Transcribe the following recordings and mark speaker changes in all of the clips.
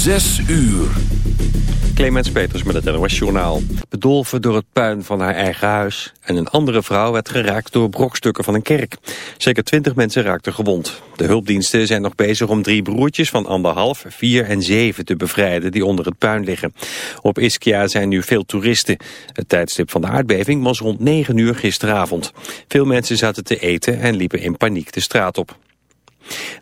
Speaker 1: Zes uur.
Speaker 2: Clemens Peters met het NOS Journaal. Bedolven door het puin van haar eigen huis. En een andere vrouw werd geraakt door brokstukken van een kerk. Zeker twintig mensen raakten gewond. De hulpdiensten zijn nog bezig om drie broertjes van anderhalf, vier en zeven te bevrijden die onder het puin liggen. Op Ischia zijn nu veel toeristen. Het tijdstip van de aardbeving was rond negen uur gisteravond. Veel mensen zaten te eten en liepen in paniek de straat op.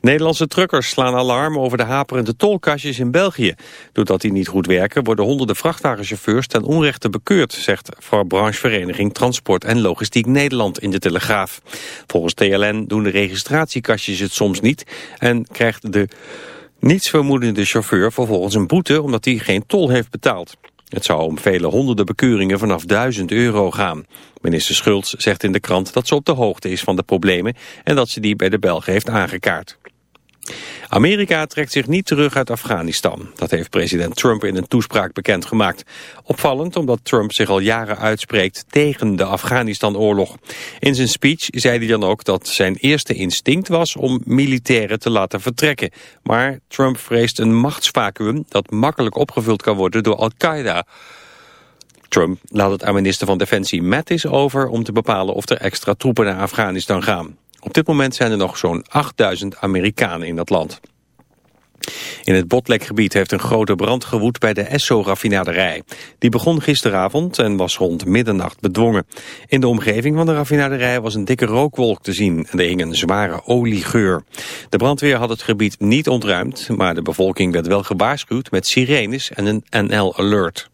Speaker 2: Nederlandse truckers slaan alarm over de haperende tolkastjes in België. Doordat die niet goed werken worden honderden vrachtwagenchauffeurs ten onrechte bekeurd, zegt branchevereniging Transport en Logistiek Nederland in de Telegraaf. Volgens TLN doen de registratiekastjes het soms niet en krijgt de nietsvermoedende chauffeur vervolgens een boete omdat hij geen tol heeft betaald. Het zou om vele honderden bekeuringen vanaf 1000 euro gaan. Minister Schultz zegt in de krant dat ze op de hoogte is van de problemen en dat ze die bij de Belgen heeft aangekaart. Amerika trekt zich niet terug uit Afghanistan. Dat heeft president Trump in een toespraak bekendgemaakt. Opvallend omdat Trump zich al jaren uitspreekt tegen de Afghanistan-oorlog. In zijn speech zei hij dan ook dat zijn eerste instinct was om militairen te laten vertrekken. Maar Trump vreest een machtsvacuum dat makkelijk opgevuld kan worden door Al-Qaeda. Trump laat het aan minister van Defensie Mattis over om te bepalen of er extra troepen naar Afghanistan gaan. Op dit moment zijn er nog zo'n 8000 Amerikanen in dat land. In het Botlekgebied heeft een grote brand gewoed bij de Esso-raffinaderij. Die begon gisteravond en was rond middernacht bedwongen. In de omgeving van de raffinaderij was een dikke rookwolk te zien en er hing een zware oliegeur. De brandweer had het gebied niet ontruimd, maar de bevolking werd wel gewaarschuwd met sirenes en een NL-alert.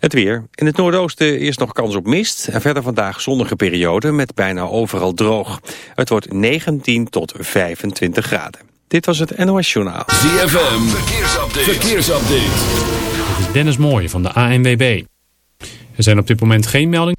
Speaker 2: Het weer. In het noordoosten eerst nog kans op mist. En verder vandaag zonnige periode met bijna overal droog. Het wordt 19 tot 25 graden. Dit was het NOS Journaal.
Speaker 1: ZFM. Verkeersupdate. Verkeersupdate.
Speaker 3: Dit is Dennis Mooij van de ANWB. Er zijn op dit moment geen meldingen.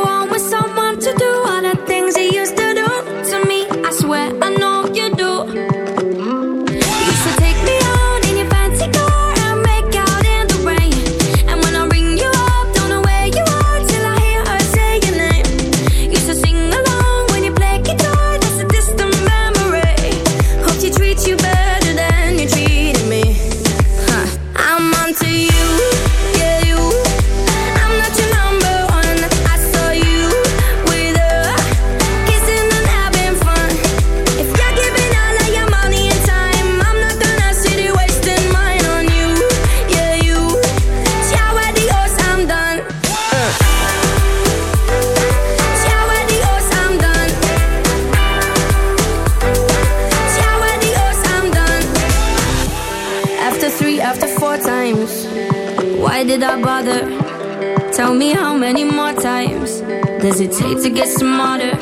Speaker 4: get smarter.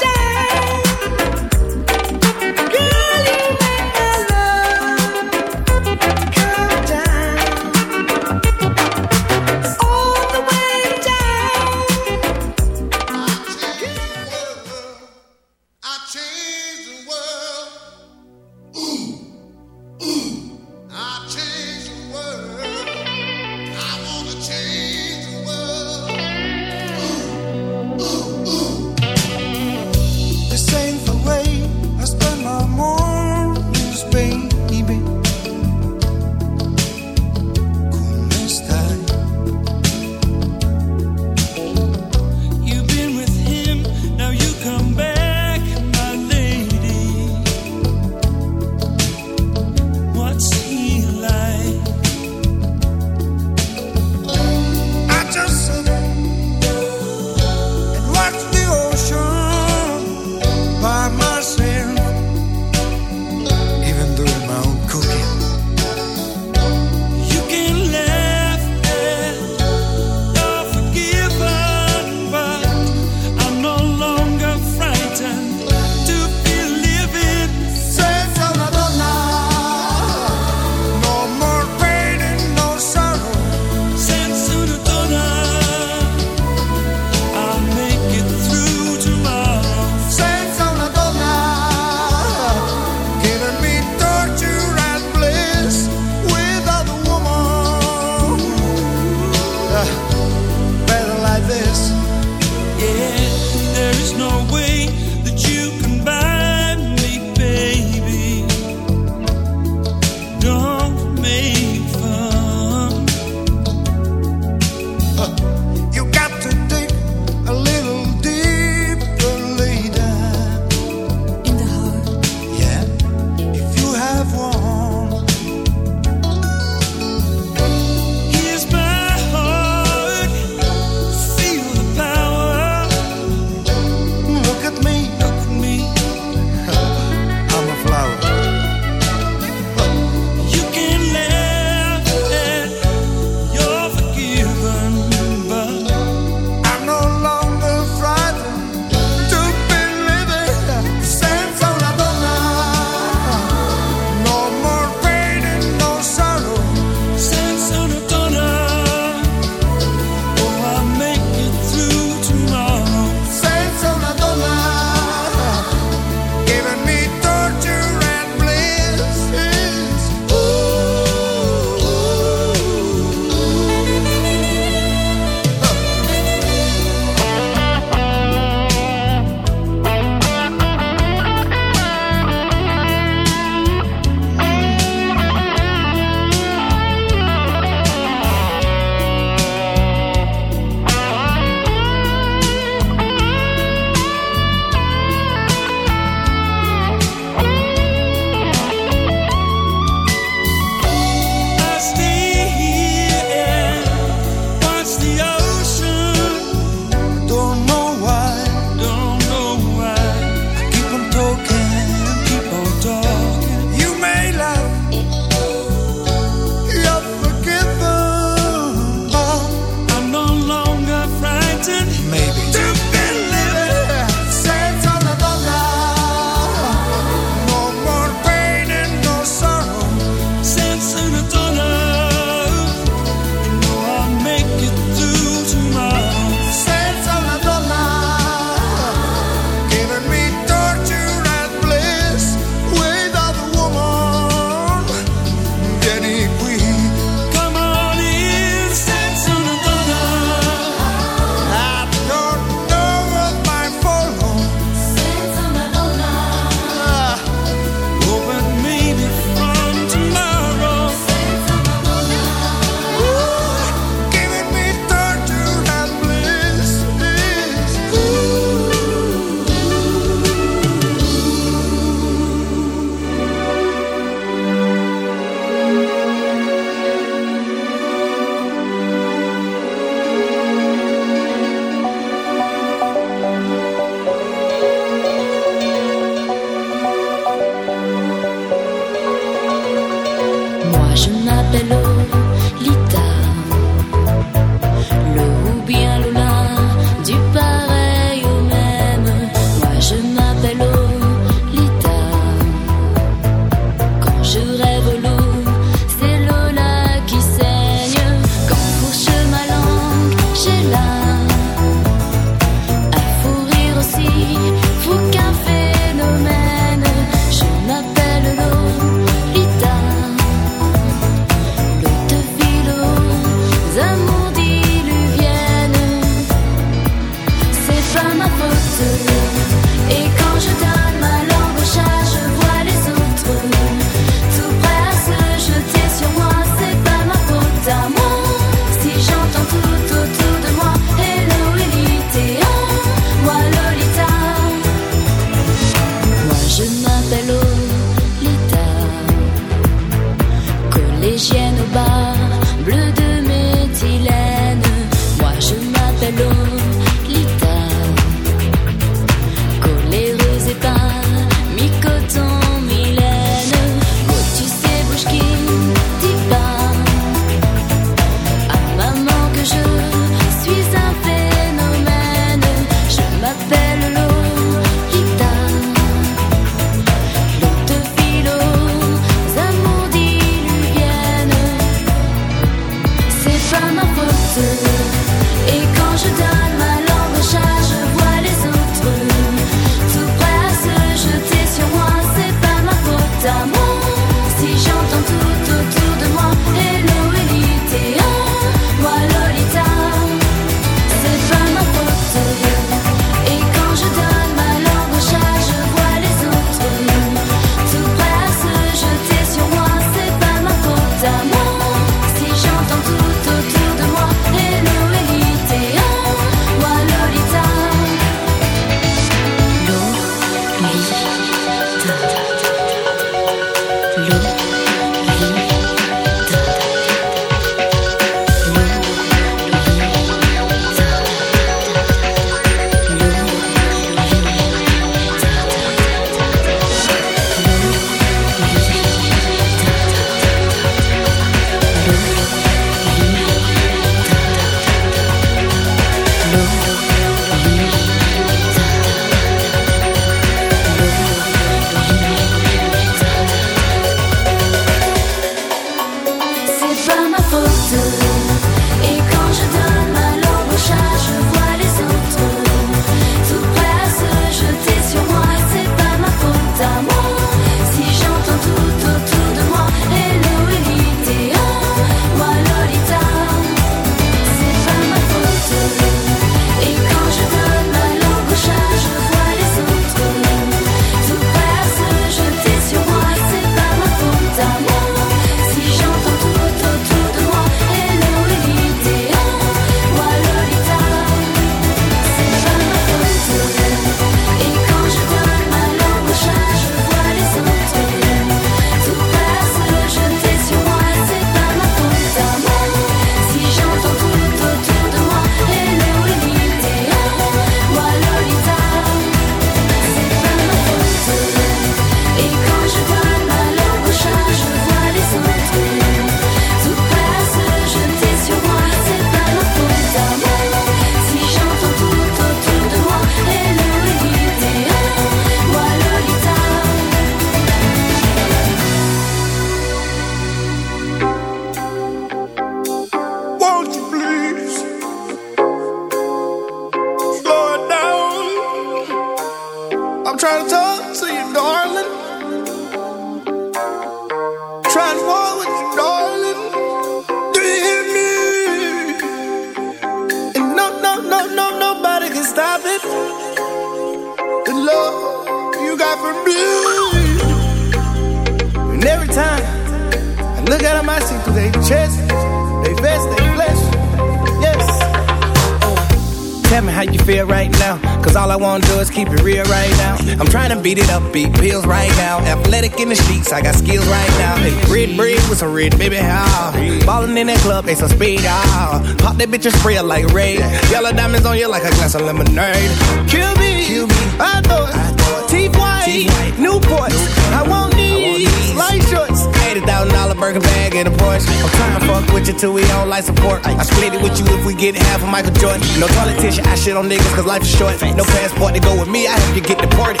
Speaker 4: That club, they some speed, ah. Pop
Speaker 5: that bitch is spray like Ray. Yellow diamonds on you like a glass of lemonade. Kill me, Kill me. I thought. Teeth white, Newport. I want these light shorts $80,000 burger bag and a Porsche. I'm trying to fuck with you till we don't like support. I split it with you if we get half of Michael Jordan. No politician, I shit on niggas cause life is short. No passport to go with me, I help you get deported.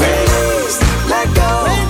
Speaker 5: Raise, let go,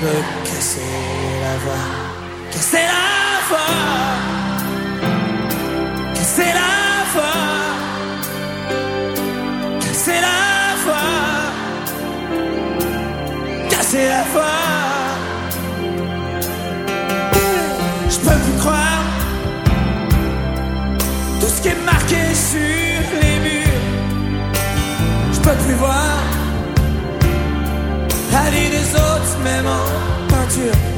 Speaker 6: me
Speaker 7: casser la voix, casser la voix, casser la voix, casser la voix, casser la voix. Je peux plus croire. Dieu.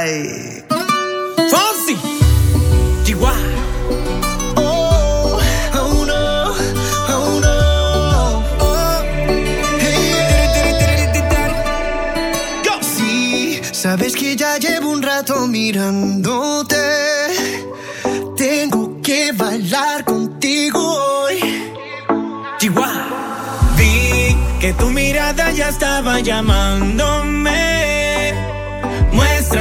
Speaker 8: Ay.
Speaker 9: Fonsi. Chihuahua.
Speaker 8: Oh, oh no, oh no. Oh. Hey. Sí, sabes que ya llevo un rato mirándote. Tengo que bailar contigo hoy.
Speaker 9: Chihuahua. Vi que tu mirada ya estaba llamándome.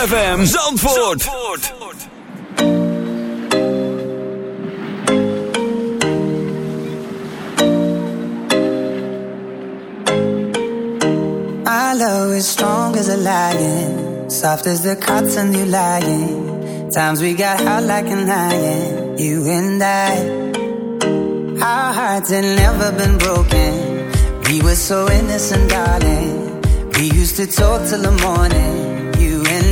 Speaker 1: ZFM Zandvoort. Zandvoort.
Speaker 10: Our love is strong as a lion, soft as the cotton you lying. Times we got hot like an iron, you and I. Our hearts had never been broken. We were so innocent, darling. We used to talk till the morning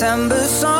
Speaker 10: December song.